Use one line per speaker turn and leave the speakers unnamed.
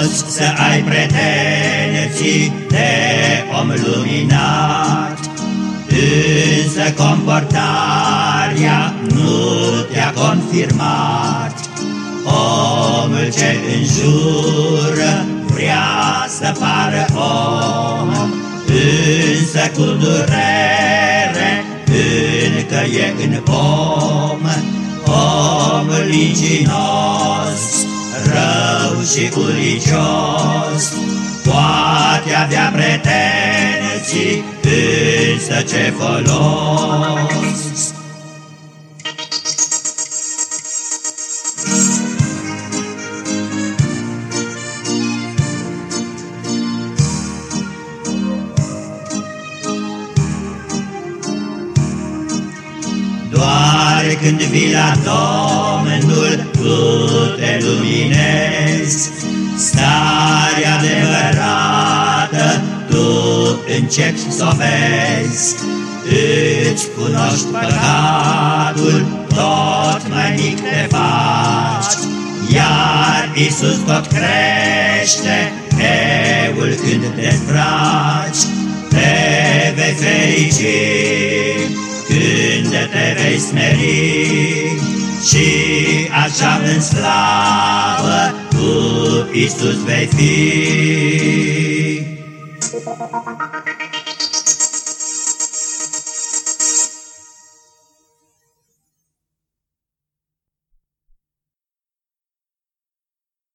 poți să ai pretenții de om luminat, însă comportarea nu te-a confirmat. Omul ce înjură vrea să pară om, însă cu durere încă e în om, omul mincinos, rău și uricios, poate avea pretenții, însă ce folos? Doar când vii la Domnul, tu te luminezi, starea adevărată, tu începi să o vezi, îți cunoști păcatul, tot mai mic te faci, iar Iisus tot crește, eul când te îmbraci, te vei ferici când te vei smeri. Și așa în slavă cu Iisus vei fi.